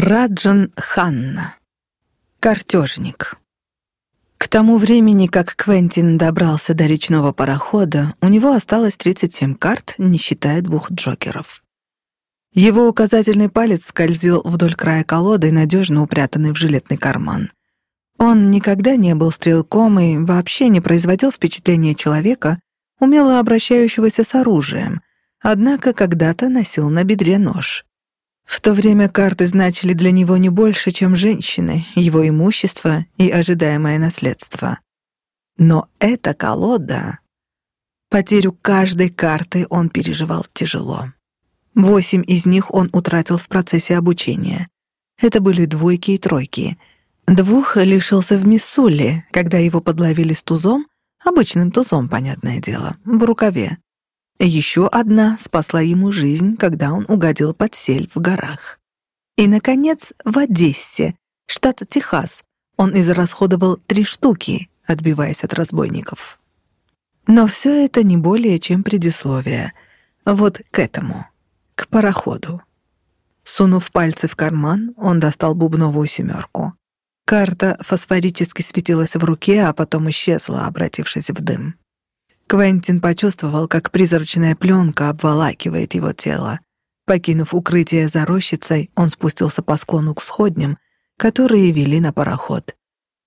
Раджан Ханна. Картежник. К тому времени, как Квентин добрался до речного парохода, у него осталось 37 карт, не считая двух джокеров. Его указательный палец скользил вдоль края колоды, надежно упрятанный в жилетный карман. Он никогда не был стрелком и вообще не производил впечатления человека, умело обращающегося с оружием, однако когда-то носил на бедре нож. В то время карты значили для него не больше, чем женщины, его имущество и ожидаемое наследство. Но эта колода... Потерю каждой карты он переживал тяжело. Восемь из них он утратил в процессе обучения. Это были двойки и тройки. Двух лишился в Миссули, когда его подловили с тузом, обычным тузом, понятное дело, в рукаве. Еще одна спасла ему жизнь, когда он угодил под сель в горах. И, наконец, в Одессе, штат Техас, он израсходовал три штуки, отбиваясь от разбойников. Но все это не более чем предисловие. Вот к этому, к пароходу. Сунув пальцы в карман, он достал бубновую семерку. Карта фосфорически светилась в руке, а потом исчезла, обратившись в дым. Квентин почувствовал, как призрачная пленка обволакивает его тело. Покинув укрытие за рощицей, он спустился по склону к сходням, которые вели на пароход.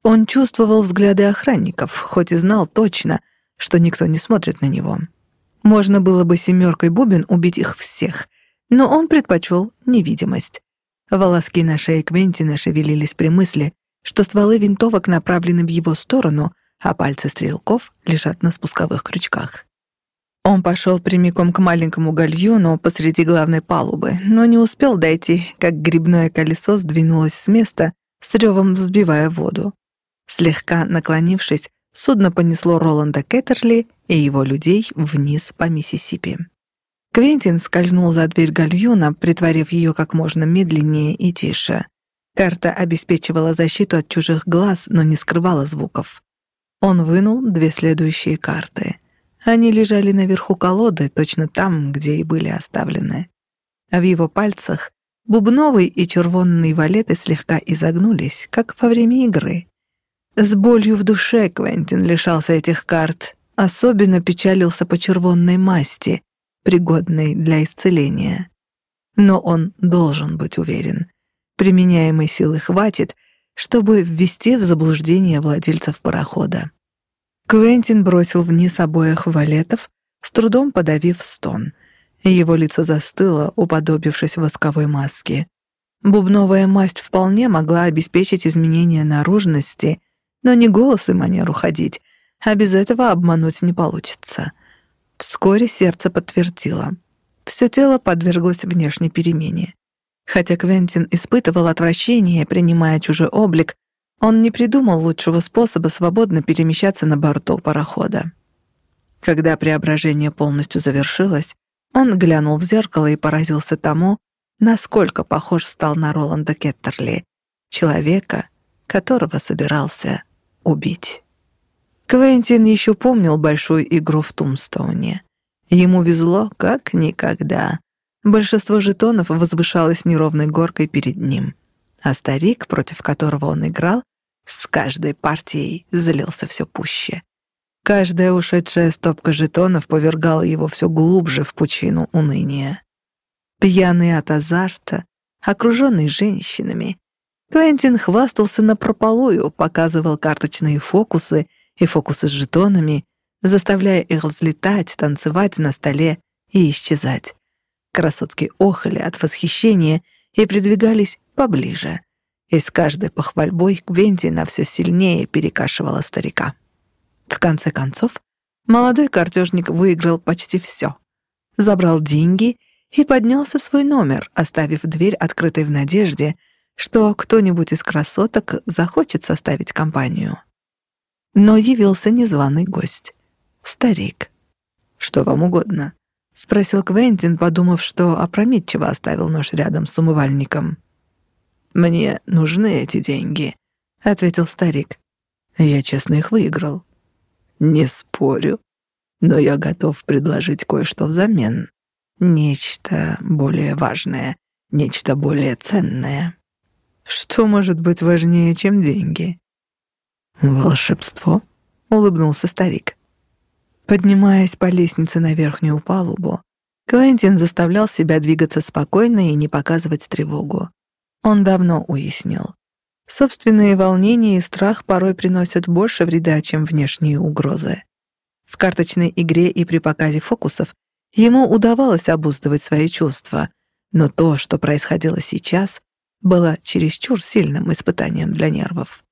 Он чувствовал взгляды охранников, хоть и знал точно, что никто не смотрит на него. Можно было бы семеркой бубен убить их всех, но он предпочел невидимость. Волоски на шее Квентина шевелились при мысли, что стволы винтовок направлены в его сторону, а пальцы стрелков лежат на спусковых крючках. Он пошел прямиком к маленькому гальюну посреди главной палубы, но не успел дойти, как грибное колесо сдвинулось с места, с ревом взбивая воду. Слегка наклонившись, судно понесло Роланда Кеттерли и его людей вниз по Миссисипи. Квентин скользнул за дверь гальюна, притворив ее как можно медленнее и тише. Карта обеспечивала защиту от чужих глаз, но не скрывала звуков. Он вынул две следующие карты. Они лежали наверху колоды, точно там, где и были оставлены. А в его пальцах бубновый и червонный валеты слегка изогнулись, как во время игры. С болью в душе Квентин лишался этих карт, особенно печалился по червонной масти, пригодной для исцеления. Но он должен быть уверен. Применяемой силы хватит — чтобы ввести в заблуждение владельцев парохода. Квентин бросил вниз обоих валетов, с трудом подавив стон. Его лицо застыло, уподобившись восковой маске. Бубновая масть вполне могла обеспечить изменение наружности, но не голос и манеру ходить, а без этого обмануть не получится. Вскоре сердце подтвердило. Все тело подверглось внешней перемене. Хотя Квентин испытывал отвращение, принимая чужой облик, он не придумал лучшего способа свободно перемещаться на борту парохода. Когда преображение полностью завершилось, он глянул в зеркало и поразился тому, насколько похож стал на Роланда Кеттерли, человека, которого собирался убить. Квентин еще помнил большую игру в Тумстоуне. Ему везло как никогда. Большинство жетонов возвышалось неровной горкой перед ним, а старик, против которого он играл, с каждой партией залился все пуще. Каждая ушедшая стопка жетонов повергала его все глубже в пучину уныния. Пьяный от азарта, окруженный женщинами, Квентин хвастался напропалую, показывал карточные фокусы и фокусы с жетонами, заставляя их взлетать, танцевать на столе и исчезать. Красотки охали от восхищения и придвигались поближе. И с каждой похвальбой Квентина все сильнее перекашивала старика. В конце концов, молодой картежник выиграл почти все. Забрал деньги и поднялся в свой номер, оставив дверь открытой в надежде, что кто-нибудь из красоток захочет составить компанию. Но явился незваный гость. Старик. «Что вам угодно?» — спросил Квентин, подумав, что опрометчиво оставил нож рядом с умывальником. «Мне нужны эти деньги», — ответил старик. «Я честно их выиграл». «Не спорю, но я готов предложить кое-что взамен. Нечто более важное, нечто более ценное». Что может быть важнее, чем деньги? «Волшебство?» — улыбнулся старик. Поднимаясь по лестнице на верхнюю палубу, Квентин заставлял себя двигаться спокойно и не показывать тревогу. Он давно уяснил. Собственные волнения и страх порой приносят больше вреда, чем внешние угрозы. В карточной игре и при показе фокусов ему удавалось обуздывать свои чувства, но то, что происходило сейчас, было чересчур сильным испытанием для нервов.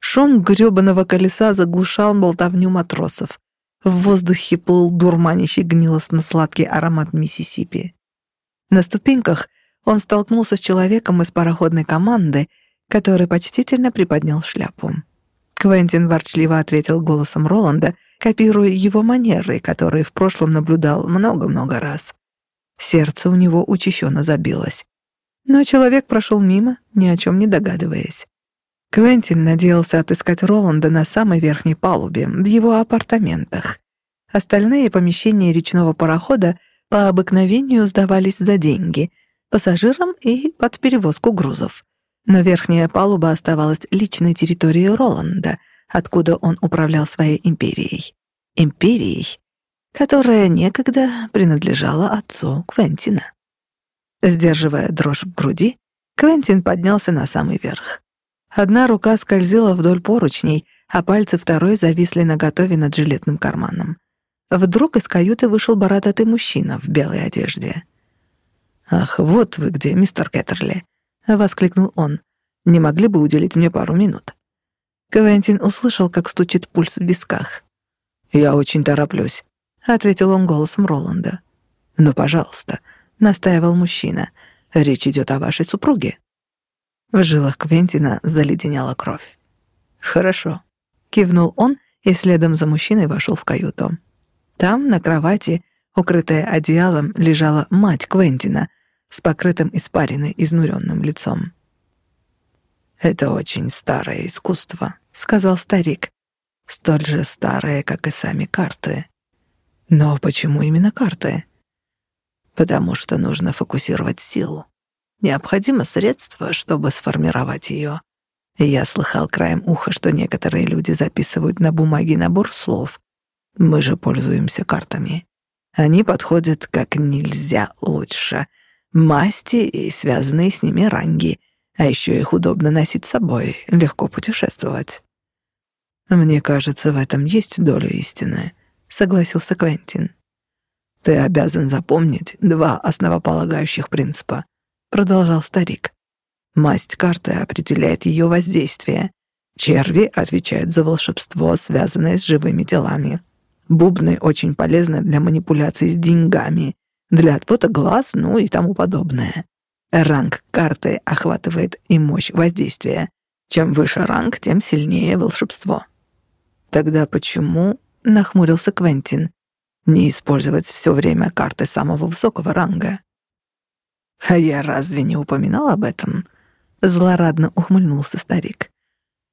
Шум грёбаного колеса заглушал болтовню матросов. В воздухе плыл дурманящий гнилостно-сладкий аромат Миссисипи. На ступеньках он столкнулся с человеком из пароходной команды, который почтительно приподнял шляпу. Квентин ворчливо ответил голосом Роланда, копируя его манеры, которые в прошлом наблюдал много-много раз. Сердце у него учащенно забилось. Но человек прошел мимо, ни о чем не догадываясь. Квентин надеялся отыскать Роланда на самой верхней палубе, в его апартаментах. Остальные помещения речного парохода по обыкновению сдавались за деньги, пассажирам и под перевозку грузов. Но верхняя палуба оставалась личной территорией Роланда, откуда он управлял своей империей. Империей, которая некогда принадлежала отцу Квентина. Сдерживая дрожь в груди, Квентин поднялся на самый верх. Одна рука скользила вдоль поручней, а пальцы второй зависли наготове над жилетным карманом. Вдруг из каюты вышел бородатый мужчина в белой одежде. «Ах, вот вы где, мистер Кеттерли!» — воскликнул он. «Не могли бы уделить мне пару минут?» Квентин услышал, как стучит пульс в висках. «Я очень тороплюсь», — ответил он голосом Роланда. «Ну, пожалуйста», — настаивал мужчина. «Речь идет о вашей супруге». В жилах Квентина заледенела кровь. «Хорошо», — кивнул он и следом за мужчиной вошел в каюту. Там, на кровати, укрытая одеялом, лежала мать Квентина с покрытым испариной изнуренным лицом. «Это очень старое искусство», — сказал старик. «Столь же старое, как и сами карты». «Но почему именно карты?» «Потому что нужно фокусировать силу. Необходимо средство, чтобы сформировать ее. Я слыхал краем уха, что некоторые люди записывают на бумаге набор слов. Мы же пользуемся картами. Они подходят как нельзя лучше. Масти и связанные с ними ранги. А еще их удобно носить с собой, легко путешествовать. «Мне кажется, в этом есть доля истины», — согласился Квентин. «Ты обязан запомнить два основополагающих принципа продолжал старик. Масть карты определяет ее воздействие. Черви отвечают за волшебство, связанное с живыми телами. Бубны очень полезны для манипуляций с деньгами, для отвода глаз, ну и тому подобное. Ранг карты охватывает и мощь воздействия. Чем выше ранг, тем сильнее волшебство. Тогда почему, нахмурился Квентин, не использовать все время карты самого высокого ранга? «А я разве не упоминал об этом?» Злорадно ухмыльнулся старик.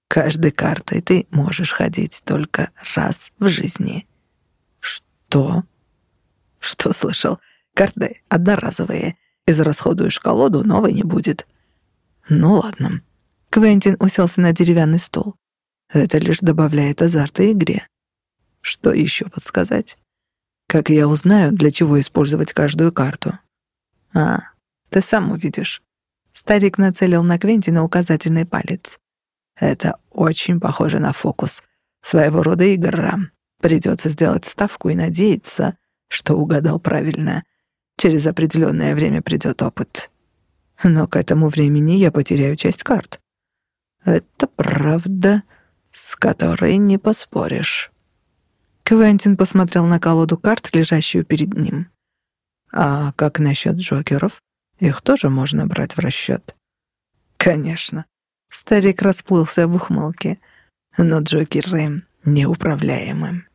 «Каждой картой ты можешь ходить только раз в жизни». «Что?» «Что слышал? Карты одноразовые. Израсходуешь колоду, новой не будет». «Ну ладно». Квентин уселся на деревянный стол. «Это лишь добавляет азарта игре». «Что еще подсказать?» «Как я узнаю, для чего использовать каждую карту?» «А, ты сам увидишь». Старик нацелил на Квентина указательный палец. «Это очень похоже на фокус. Своего рода игра. Придется сделать ставку и надеяться, что угадал правильно. Через определенное время придет опыт. Но к этому времени я потеряю часть карт. Это правда, с которой не поспоришь». Квентин посмотрел на колоду карт, лежащую перед ним. «А как насчет джокеров?» Их тоже можно брать в расчет. Конечно. Старик расплылся в ухмылке. Но Джокер неуправляемым.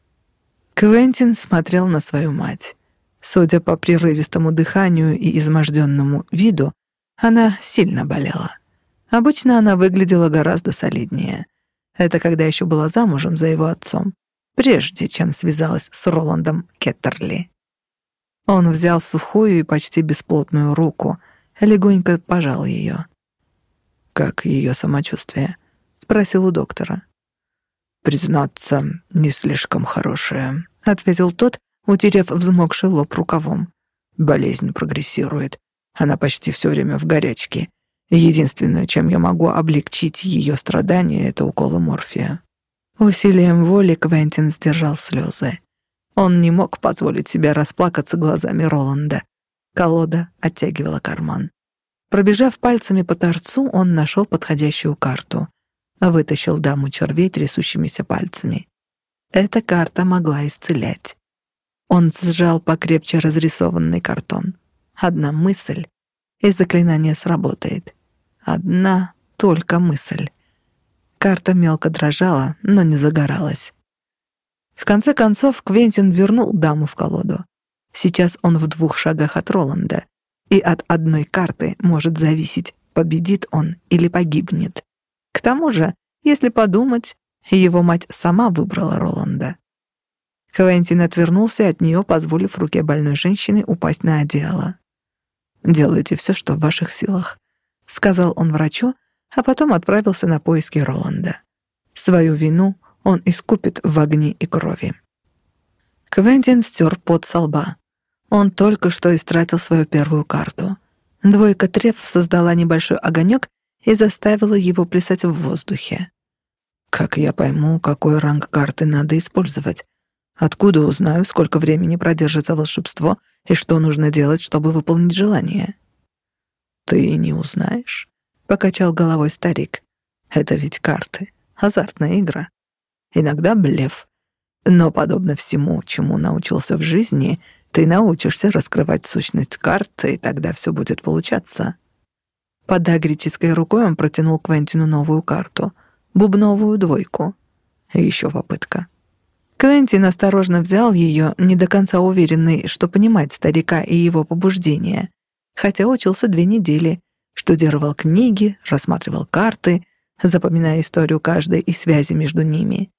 Квентин смотрел на свою мать. Судя по прерывистому дыханию и изможденному виду, она сильно болела. Обычно она выглядела гораздо солиднее. Это когда еще была замужем за его отцом, прежде чем связалась с Роландом Кеттерли. Он взял сухую и почти бесплотную руку, легонько пожал ее. «Как ее самочувствие?» — спросил у доктора. «Признаться, не слишком хорошее», — ответил тот, утерев взмокший лоб рукавом. «Болезнь прогрессирует. Она почти все время в горячке. Единственное, чем я могу облегчить ее страдания, это уколы морфия». Усилием воли Квентин сдержал слезы. Он не мог позволить себе расплакаться глазами Роланда. Колода оттягивала карман. Пробежав пальцами по торцу, он нашел подходящую карту. Вытащил даму червей трясущимися пальцами. Эта карта могла исцелять. Он сжал покрепче разрисованный картон. Одна мысль, и заклинание сработает. Одна только мысль. Карта мелко дрожала, но не загоралась. В конце концов, Квентин вернул даму в колоду. Сейчас он в двух шагах от Роланда, и от одной карты может зависеть, победит он или погибнет. К тому же, если подумать, его мать сама выбрала Роланда. Квентин отвернулся от нее, позволив руке больной женщины упасть на одеяло. «Делайте все, что в ваших силах», — сказал он врачу, а потом отправился на поиски Роланда. Свою вину он искупит в огне и крови. Квентин стер пот со лба. Он только что истратил свою первую карту. Двойка треф создала небольшой огонек и заставила его плясать в воздухе. Как я пойму, какой ранг карты надо использовать? Откуда узнаю, сколько времени продержится волшебство и что нужно делать, чтобы выполнить желание? Ты не узнаешь, покачал головой старик. Это ведь карты, азартная игра. Иногда блеф. Но подобно всему, чему научился в жизни, ты научишься раскрывать сущность карты, и тогда все будет получаться. Под агрической рукой он протянул Квентину новую карту, бубновую двойку. Еще попытка. Квентин осторожно взял ее, не до конца уверенный, что понимает старика и его побуждения, хотя учился две недели, штудировал книги, рассматривал карты, запоминая историю каждой и связи между ними.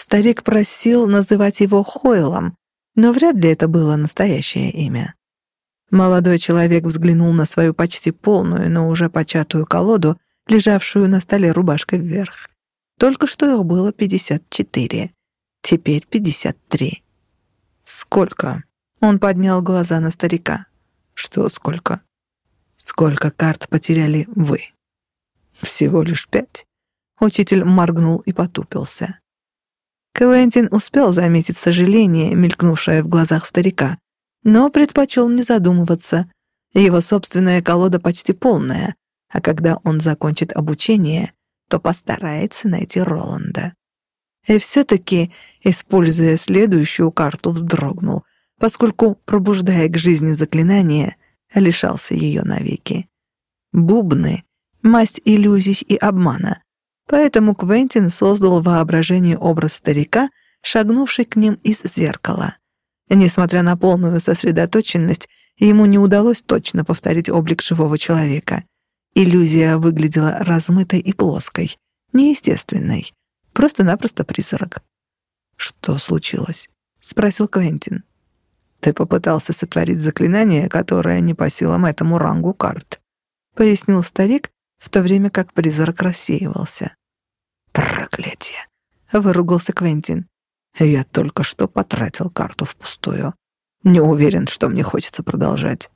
Старик просил называть его Хойлом, но вряд ли это было настоящее имя. Молодой человек взглянул на свою почти полную, но уже початую колоду, лежавшую на столе рубашкой вверх. Только что их было пятьдесят четыре, теперь пятьдесят три. «Сколько?» Он поднял глаза на старика. «Что сколько?» «Сколько карт потеряли вы?» «Всего лишь пять». Учитель моргнул и потупился. Квентин успел заметить сожаление, мелькнувшее в глазах старика, но предпочел не задумываться. Его собственная колода почти полная, а когда он закончит обучение, то постарается найти Роланда. И все-таки, используя следующую карту, вздрогнул, поскольку, пробуждая к жизни заклинание, лишался ее навеки. Бубны — масть иллюзий и обмана, Поэтому Квентин создал воображение образ старика, шагнувший к ним из зеркала. Несмотря на полную сосредоточенность, ему не удалось точно повторить облик живого человека. Иллюзия выглядела размытой и плоской, неестественной, просто-напросто призрак. «Что случилось?» — спросил Квентин. «Ты попытался сотворить заклинание, которое не по силам этому рангу карт», — пояснил старик, в то время как призрак рассеивался. «Проклятие!» — выругался Квентин. «Я только что потратил карту впустую. Не уверен, что мне хочется продолжать».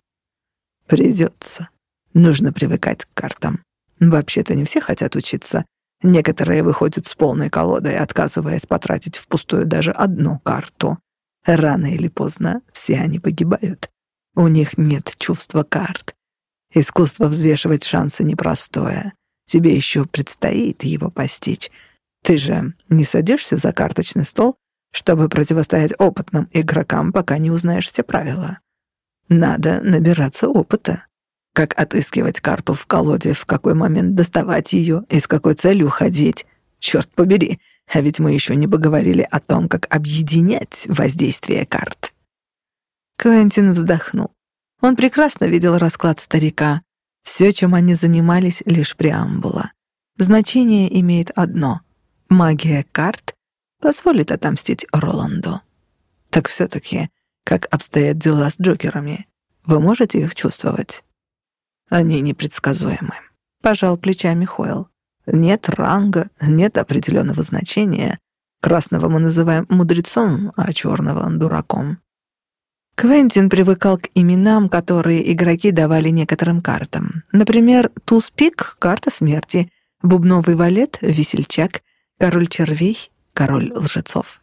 «Придется. Нужно привыкать к картам. Вообще-то не все хотят учиться. Некоторые выходят с полной колодой, отказываясь потратить впустую даже одну карту. Рано или поздно все они погибают. У них нет чувства карт. Искусство взвешивать шансы непростое. Тебе еще предстоит его постичь. Ты же не садишься за карточный стол, чтобы противостоять опытным игрокам, пока не узнаешь все правила. Надо набираться опыта. Как отыскивать карту в колоде, в какой момент доставать ее и с какой целью ходить. Черт побери, а ведь мы еще не поговорили о том, как объединять воздействие карт. Квентин вздохнул. Он прекрасно видел расклад старика, все, чем они занимались, лишь преамбула. Значение имеет одно — магия карт позволит отомстить Роланду. Так все-таки, как обстоят дела с Джокерами? Вы можете их чувствовать? Они непредсказуемы. пожал плечами Хойл. Нет ранга, нет определенного значения. Красного мы называем мудрецом, а черного — дураком. Квентин привыкал к именам, которые игроки давали некоторым картам. Например, туз-пик — карта смерти, бубновый валет — весельчак, король червей — король лжецов.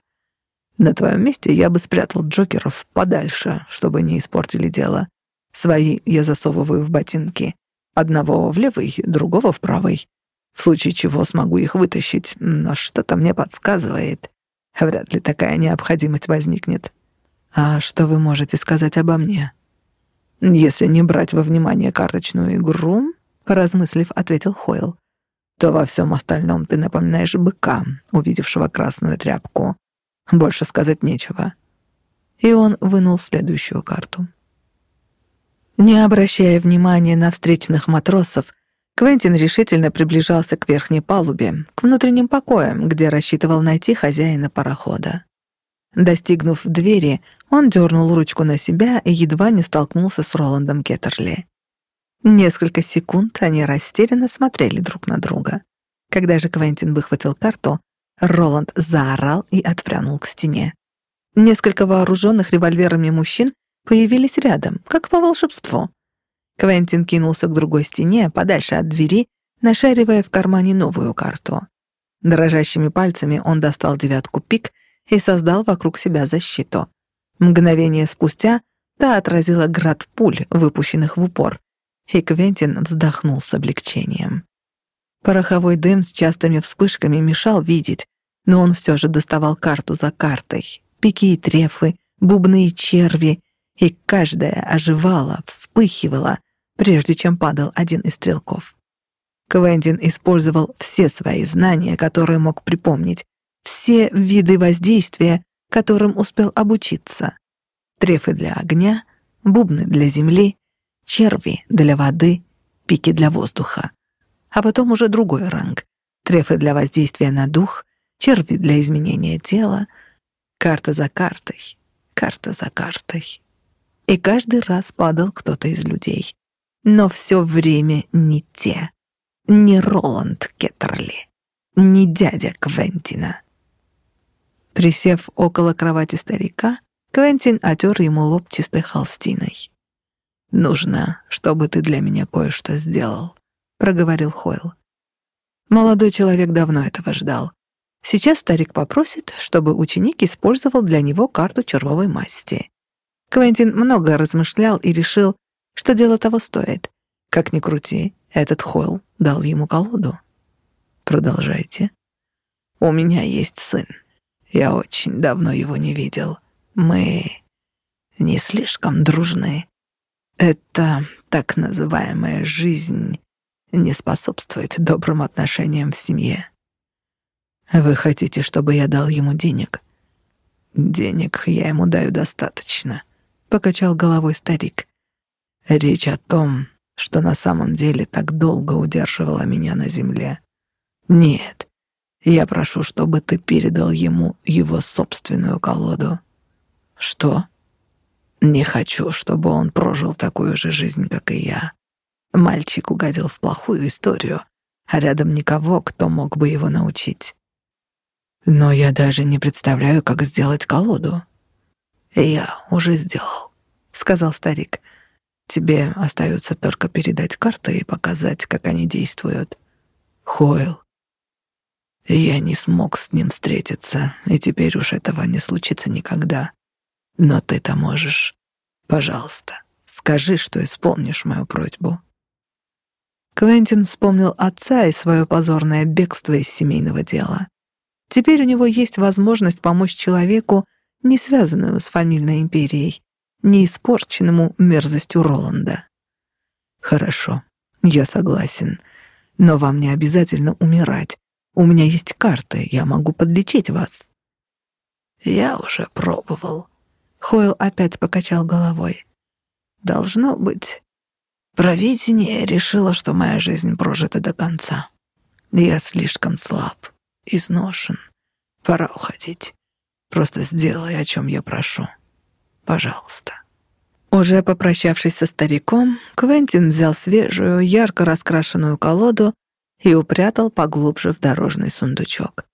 На твоем месте я бы спрятал джокеров подальше, чтобы не испортили дело. Свои я засовываю в ботинки. Одного в левый, другого в правый. В случае чего смогу их вытащить, но что-то мне подсказывает. Вряд ли такая необходимость возникнет. А что вы можете сказать обо мне? Если не брать во внимание карточную игру, поразмыслив, ответил Хойл, то во всем остальном ты напоминаешь быка, увидевшего красную тряпку. Больше сказать нечего. И он вынул следующую карту. Не обращая внимания на встречных матросов, Квентин решительно приближался к верхней палубе, к внутренним покоям, где рассчитывал найти хозяина парохода. Достигнув двери, он дернул ручку на себя и едва не столкнулся с Роландом Кеттерли. Несколько секунд они растерянно смотрели друг на друга. Когда же Квентин выхватил карту, Роланд заорал и отпрянул к стене. Несколько вооруженных револьверами мужчин появились рядом, как по волшебству. Квентин кинулся к другой стене, подальше от двери, нашаривая в кармане новую карту. Дрожащими пальцами он достал девятку пик и создал вокруг себя защиту. Мгновение спустя та отразила град пуль, выпущенных в упор, и Квентин вздохнул с облегчением. Пороховой дым с частыми вспышками мешал видеть, но он все же доставал карту за картой. Пики и трефы, бубны и черви, и каждая оживала, вспыхивала, прежде чем падал один из стрелков. Квентин использовал все свои знания, которые мог припомнить, все виды воздействия, которым успел обучиться. Трефы для огня, бубны для земли, черви для воды, пики для воздуха. А потом уже другой ранг. Трефы для воздействия на дух, черви для изменения тела, карта за картой, карта за картой. И каждый раз падал кто-то из людей. Но все время не те. Не Роланд Кеттерли, не дядя Квентина. Присев около кровати старика, Квентин отер ему лоб чистой холстиной. «Нужно, чтобы ты для меня кое-что сделал», — проговорил Хойл. Молодой человек давно этого ждал. Сейчас старик попросит, чтобы ученик использовал для него карту червовой масти. Квентин много размышлял и решил, что дело того стоит. Как ни крути, этот Хойл дал ему колоду. Продолжайте. У меня есть сын. Я очень давно его не видел. Мы не слишком дружны. Это так называемая жизнь не способствует добрым отношениям в семье. Вы хотите, чтобы я дал ему денег? Денег я ему даю достаточно, покачал головой старик. Речь о том, что на самом деле так долго удерживала меня на земле. Нет, я прошу, чтобы ты передал ему его собственную колоду. Что? Не хочу, чтобы он прожил такую же жизнь, как и я. Мальчик угодил в плохую историю, а рядом никого, кто мог бы его научить. Но я даже не представляю, как сделать колоду. Я уже сделал, сказал старик. Тебе остается только передать карты и показать, как они действуют. Хойл. Я не смог с ним встретиться, и теперь уж этого не случится никогда. Но ты-то можешь. Пожалуйста, скажи, что исполнишь мою просьбу. Квентин вспомнил отца и свое позорное бегство из семейного дела. Теперь у него есть возможность помочь человеку, не связанному с фамильной империей, не испорченному мерзостью Роланда. «Хорошо, я согласен, но вам не обязательно умирать. У меня есть карты, я могу подлечить вас». «Я уже пробовал». Хойл опять покачал головой. «Должно быть, провидение решило, что моя жизнь прожита до конца. Я слишком слаб изношен. Пора уходить. Просто сделай, о чем я прошу. Пожалуйста. Уже попрощавшись со стариком, Квентин взял свежую, ярко раскрашенную колоду и упрятал поглубже в дорожный сундучок.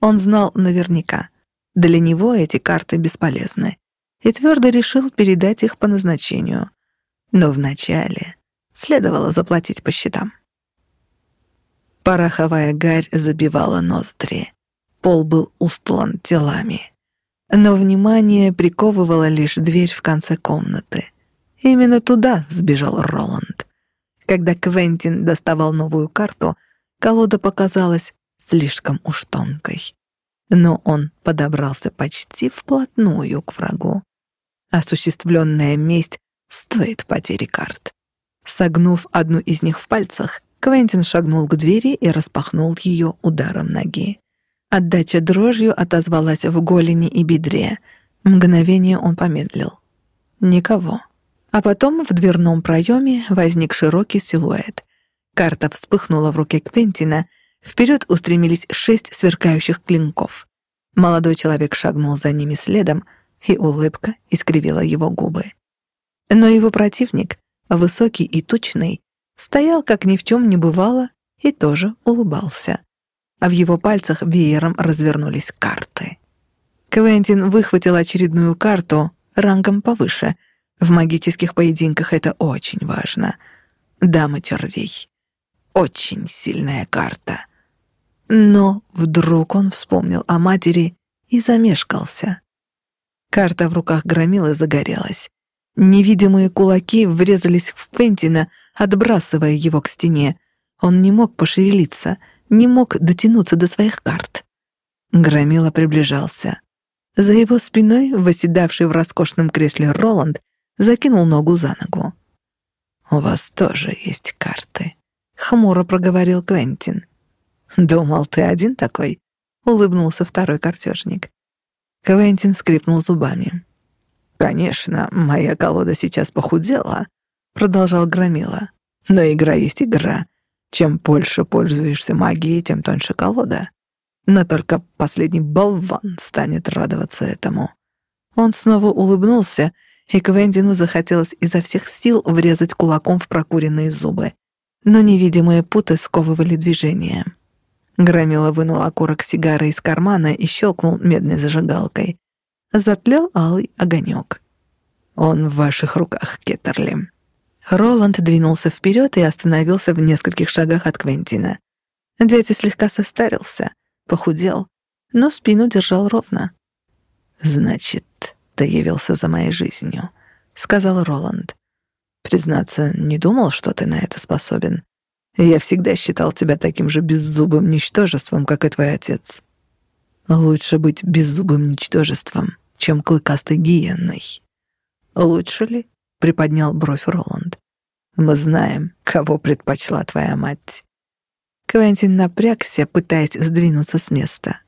Он знал наверняка, для него эти карты бесполезны, и твердо решил передать их по назначению. Но вначале следовало заплатить по счетам. Пороховая гарь забивала ноздри. Пол был устлан телами. Но внимание приковывала лишь дверь в конце комнаты. Именно туда сбежал Роланд. Когда Квентин доставал новую карту, колода показалась слишком уж тонкой. Но он подобрался почти вплотную к врагу. Осуществленная месть стоит потери карт. Согнув одну из них в пальцах, Квентин шагнул к двери и распахнул ее ударом ноги. Отдача дрожью отозвалась в голени и бедре. Мгновение он помедлил. Никого. А потом в дверном проеме возник широкий силуэт. Карта вспыхнула в руке Квентина. Вперед устремились шесть сверкающих клинков. Молодой человек шагнул за ними следом, и улыбка искривила его губы. Но его противник, высокий и тучный, стоял, как ни в чем не бывало, и тоже улыбался. А в его пальцах веером развернулись карты. Квентин выхватил очередную карту рангом повыше. В магических поединках это очень важно. Дама червей. Очень сильная карта. Но вдруг он вспомнил о матери и замешкался. Карта в руках громилы загорелась. Невидимые кулаки врезались в Квентина, отбрасывая его к стене. Он не мог пошевелиться, не мог дотянуться до своих карт. Громила приближался. За его спиной, восседавший в роскошном кресле Роланд, закинул ногу за ногу. «У вас тоже есть карты», — хмуро проговорил Квентин. «Думал, ты один такой?» — улыбнулся второй картежник. Квентин скрипнул зубами. «Конечно, моя колода сейчас похудела», — продолжал Громила. «Но игра есть игра. Чем больше пользуешься магией, тем тоньше колода. Но только последний болван станет радоваться этому». Он снова улыбнулся, и Квентину захотелось изо всех сил врезать кулаком в прокуренные зубы. Но невидимые путы сковывали движение. Громила вынул окурок сигары из кармана и щелкнул медной зажигалкой затлел алый огонек. «Он в ваших руках, Кеттерли». Роланд двинулся вперед и остановился в нескольких шагах от Квентина. Дядя слегка состарился, похудел, но спину держал ровно. «Значит, ты явился за моей жизнью», — сказал Роланд. «Признаться, не думал, что ты на это способен. Я всегда считал тебя таким же беззубым ничтожеством, как и твой отец. Лучше быть беззубым ничтожеством, чем клыкастой гиенной. «Лучше ли?» — приподнял бровь Роланд. «Мы знаем, кого предпочла твоя мать». Квентин напрягся, пытаясь сдвинуться с места.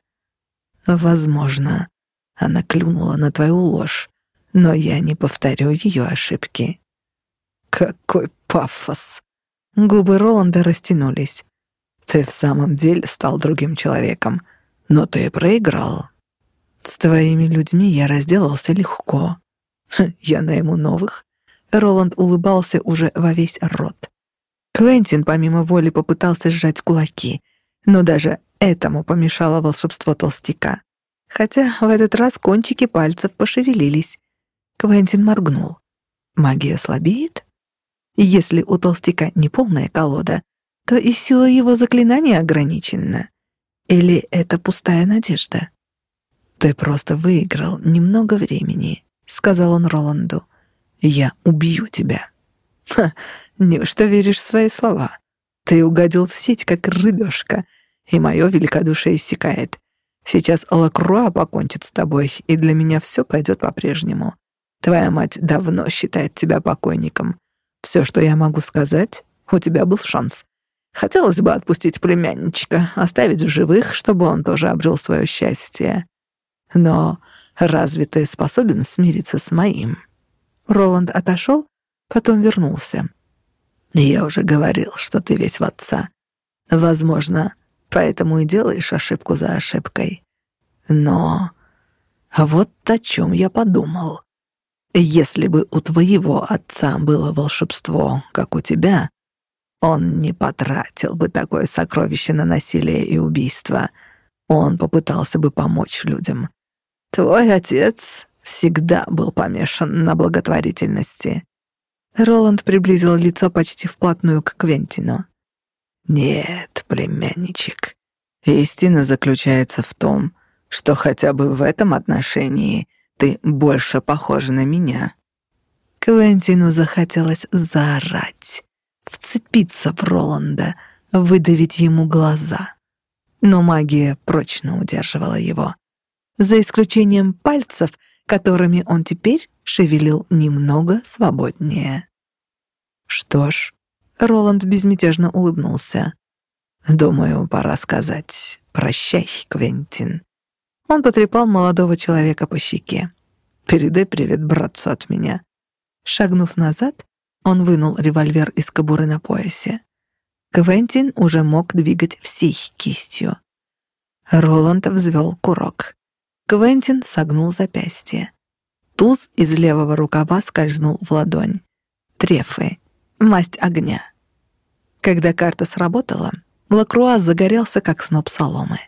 «Возможно, она клюнула на твою ложь, но я не повторю ее ошибки». «Какой пафос!» Губы Роланда растянулись. «Ты в самом деле стал другим человеком, но ты проиграл». С твоими людьми я разделался легко. Я найму новых. Роланд улыбался уже во весь рот. Квентин помимо воли попытался сжать кулаки, но даже этому помешало волшебство толстяка. Хотя в этот раз кончики пальцев пошевелились. Квентин моргнул. Магия слабеет? Если у толстяка не полная колода, то и сила его заклинания ограничена. Или это пустая надежда? «Ты просто выиграл немного времени», — сказал он Роланду. «Я убью тебя». «Ха, неужто веришь в свои слова? Ты угодил в сеть, как рыбешка, и мое великодушие иссякает. Сейчас Лакруа покончит с тобой, и для меня все пойдет по-прежнему. Твоя мать давно считает тебя покойником. Все, что я могу сказать, у тебя был шанс. Хотелось бы отпустить племянничка, оставить в живых, чтобы он тоже обрел свое счастье. Но разве ты способен смириться с моим?» Роланд отошел, потом вернулся. «Я уже говорил, что ты весь в отца. Возможно, поэтому и делаешь ошибку за ошибкой. Но вот о чем я подумал. Если бы у твоего отца было волшебство, как у тебя, он не потратил бы такое сокровище на насилие и убийство. Он попытался бы помочь людям. Твой отец всегда был помешан на благотворительности. Роланд приблизил лицо почти вплотную к Квентину. «Нет, племянничек, истина заключается в том, что хотя бы в этом отношении ты больше похожа на меня». Квентину захотелось заорать, вцепиться в Роланда, выдавить ему глаза. Но магия прочно удерживала его. За исключением пальцев, которыми он теперь шевелил немного свободнее. Что ж, Роланд безмятежно улыбнулся. «Думаю, пора сказать «прощай, Квентин». Он потрепал молодого человека по щеке. «Передай привет братцу от меня». Шагнув назад, он вынул револьвер из кобуры на поясе. Квентин уже мог двигать всей кистью. Роланд взвел курок. Квентин согнул запястье. Туз из левого рукава скользнул в ладонь. Трефы. Масть огня. Когда карта сработала, Лакруа загорелся, как сноп соломы.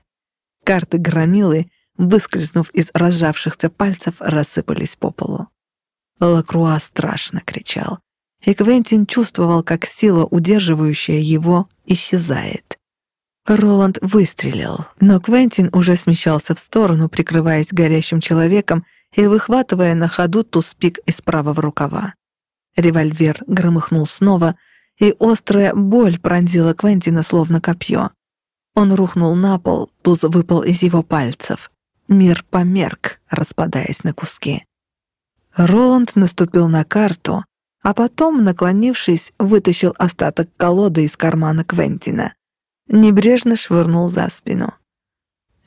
Карты громилы, выскользнув из разжавшихся пальцев, рассыпались по полу. Лакруа страшно кричал, и Квентин чувствовал, как сила, удерживающая его, исчезает. Роланд выстрелил, но Квентин уже смещался в сторону, прикрываясь горящим человеком, и выхватывая на ходу туз-пик из правого рукава. Револьвер громыхнул снова, и острая боль пронзила Квентина словно копье. Он рухнул на пол, туз выпал из его пальцев. Мир померк, распадаясь на куски. Роланд наступил на карту, а потом, наклонившись, вытащил остаток колоды из кармана Квентина. Небрежно швырнул за спину.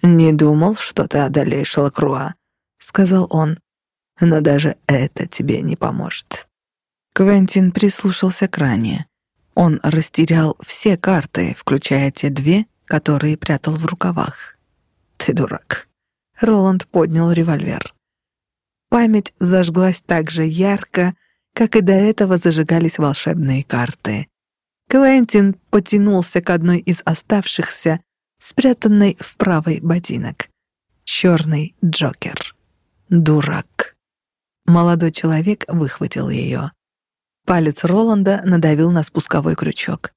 «Не думал, что ты одолеешь Лакруа», сказал он. «Но даже это тебе не поможет». Квентин прислушался к ране. Он растерял все карты, включая те две, которые прятал в рукавах. «Ты дурак». Роланд поднял револьвер. Память зажглась так же ярко, как и до этого зажигались волшебные карты. Квентин потянулся к одной из оставшихся, спрятанной в правый ботинок. Черный Джокер. Дурак. Молодой человек выхватил ее. Палец Роланда надавил на спусковой крючок.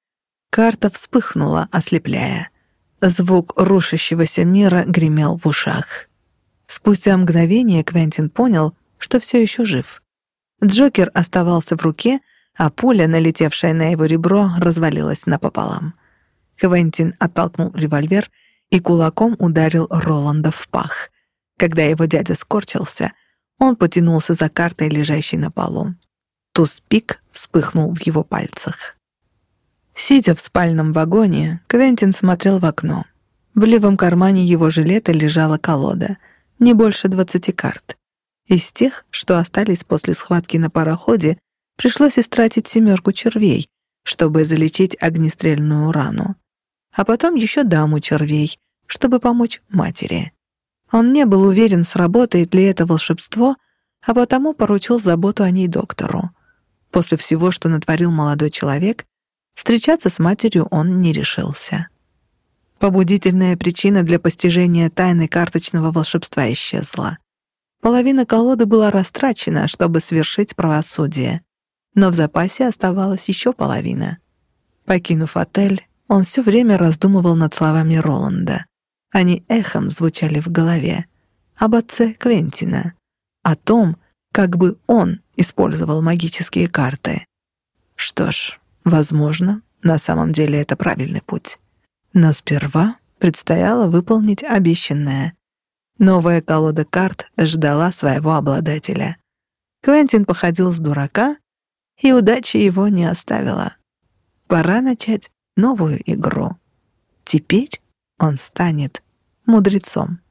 Карта вспыхнула, ослепляя. Звук рушащегося мира гремел в ушах. Спустя мгновение Квентин понял, что все еще жив. Джокер оставался в руке, а пуля, налетевшая на его ребро, развалилась напополам. Квентин оттолкнул револьвер и кулаком ударил Роланда в пах. Когда его дядя скорчился, он потянулся за картой, лежащей на полу. Туз-пик вспыхнул в его пальцах. Сидя в спальном вагоне, Квентин смотрел в окно. В левом кармане его жилета лежала колода, не больше двадцати карт. Из тех, что остались после схватки на пароходе, пришлось истратить семерку червей, чтобы залечить огнестрельную рану. А потом еще даму червей, чтобы помочь матери. Он не был уверен, сработает ли это волшебство, а потому поручил заботу о ней доктору. После всего, что натворил молодой человек, встречаться с матерью он не решился. Побудительная причина для постижения тайны карточного волшебства исчезла. Половина колоды была растрачена, чтобы свершить правосудие, но в запасе оставалась еще половина. Покинув отель, он все время раздумывал над словами Роланда. Они эхом звучали в голове. Об отце Квентина. О том, как бы он использовал магические карты. Что ж, возможно, на самом деле это правильный путь. Но сперва предстояло выполнить обещанное. Новая колода карт ждала своего обладателя. Квентин походил с дурака, и удача его не оставила. Пора начать новую игру. Теперь он станет мудрецом.